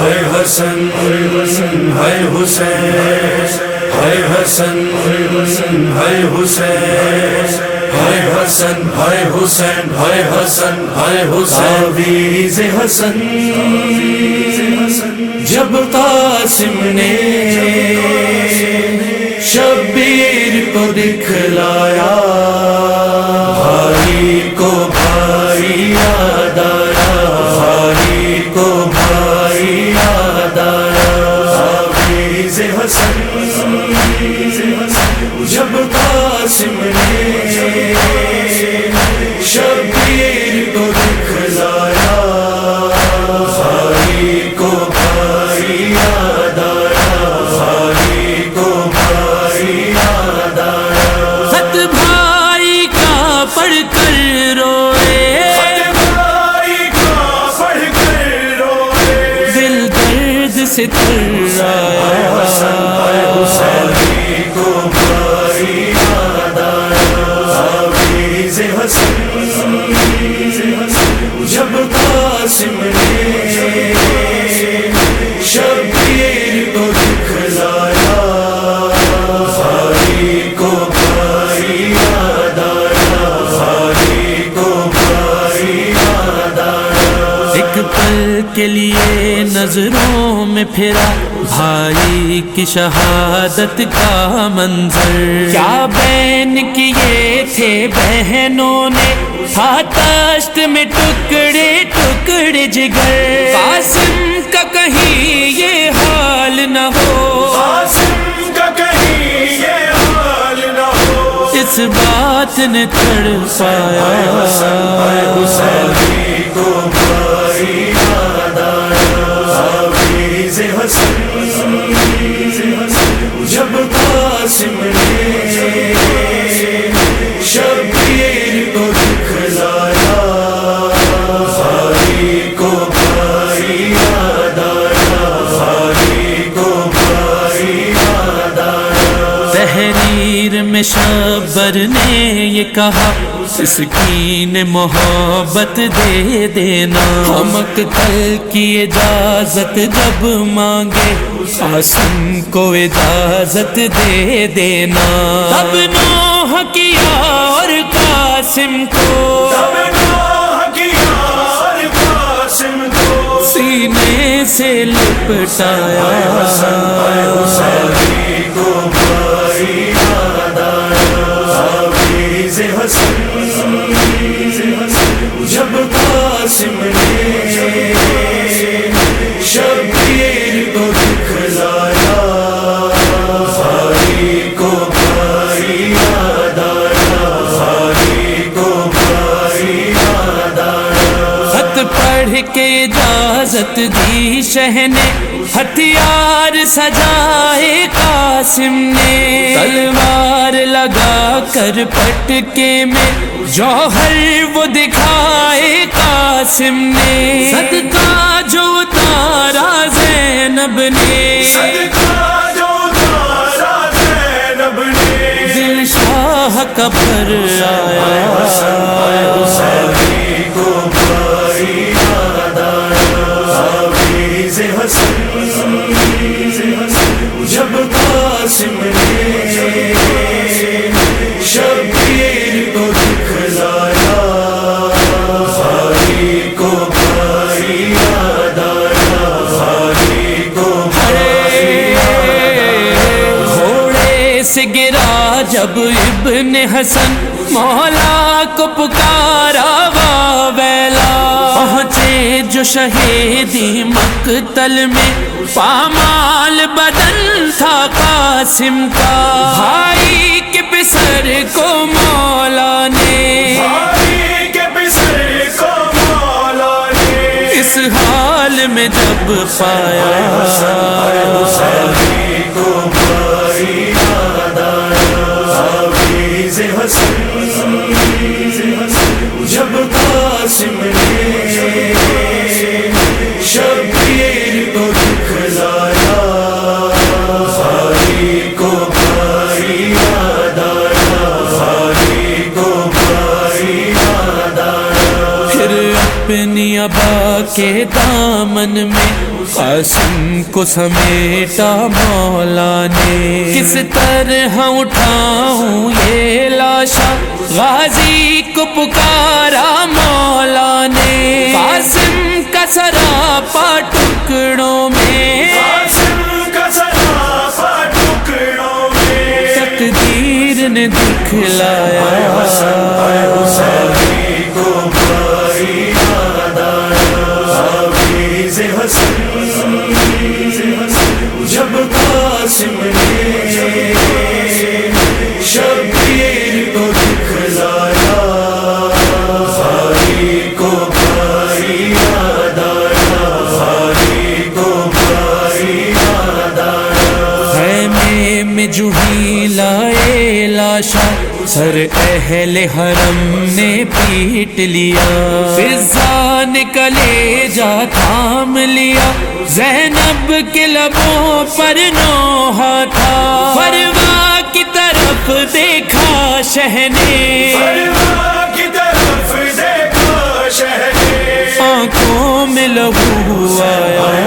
ہے حسن ہے حسین۔ ہے حسن ہے حسین۔ ہے حسن ہے حسین ہے حسن ہے حسین۔ حسن، جب قاسم نے شبیر کو دکھلایا۔ قاسم نے کے لیے نظروں میں پھرا بھائی کی شہادت کا منظر۔ کیا بہن کیے تھے بہنوں نے؟ تھا تشت میں ٹکڑے ٹکڑے جگر۔ قاسم کا کہیں یہ حال نہ ہو۔ قاسم کا کہیں یہ حال نہ ہو۔ اس بات نے تڑ پایا حسین کو بھائی۔ حافظ حسن جب قاسم نے شبیر کو دکھلایا بھائی کو بھائی یاد آیا بھائی کو بھائی یاد آیا تحریر میں شبر نے یہ کہا اس کی نے محبت دے دینا۔ کل کی اجازت جب مانگے۔ آسم کو اجازت دے دینا۔ تب نوح کیا اور قاسم کو۔ سینے سے لپٹایا۔ جب کے اجازت دی شہ نے ہتھیار سجائے قاسم نے۔ تلوار لگا کر پٹکے میں جوہر وہ دکھائے قاسم نے۔ صدقہ جو تارا زینب نے۔ دل شاہ کا بھر آیا۔ حسن مولا کو پکارا واویلا۔ پہنچے جو شہیدی مقتل میں پامال بدن تھا قاسم کا۔ بھائی کے پسر کو مولا نے۔ بھائی کے پسر کو مولا نے۔ اس حال میں جب پایا۔ آباد کے دامن میں۔ قاسم کو سمیٹا مولا نے۔ کس طرح اٹھاؤں یہ لاشا غازی کو پکارا مولا نے۔ قاسم کا سراپا ٹکڑوں میں۔ قاسم کا سراپا ٹکڑوں میں۔ تقدیر نے دکھلایا۔ سر اہل حرم نے پیٹ لیا۔ فضان کلے جا تھام لیا۔ زینب کے لبوں پر نوحہ تھا۔ فروا کی طرف دیکھا شہنے کی طرف دیکھا شہر آنکھوں میں لہو آیا۔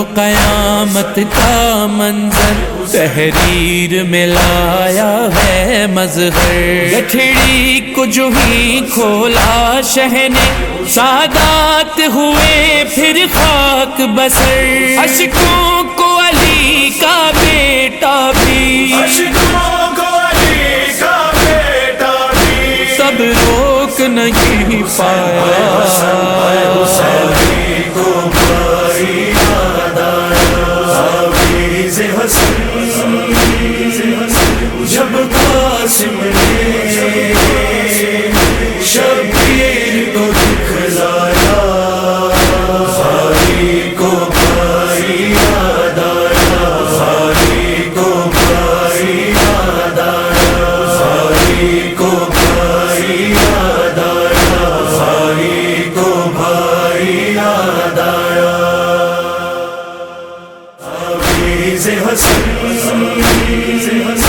وہ قیامت کا منظر تحریر میں لایا ہے مظہر۔ گٹھڑی کو جو ہی کھولا شہ نے سادات ہوئے پھر خاک بسر۔ اشکوں کو علی کا بیٹا بھی۔ اشکوں کو علی کا بیٹا بھی۔ سب روک نہیں پایا۔ حسن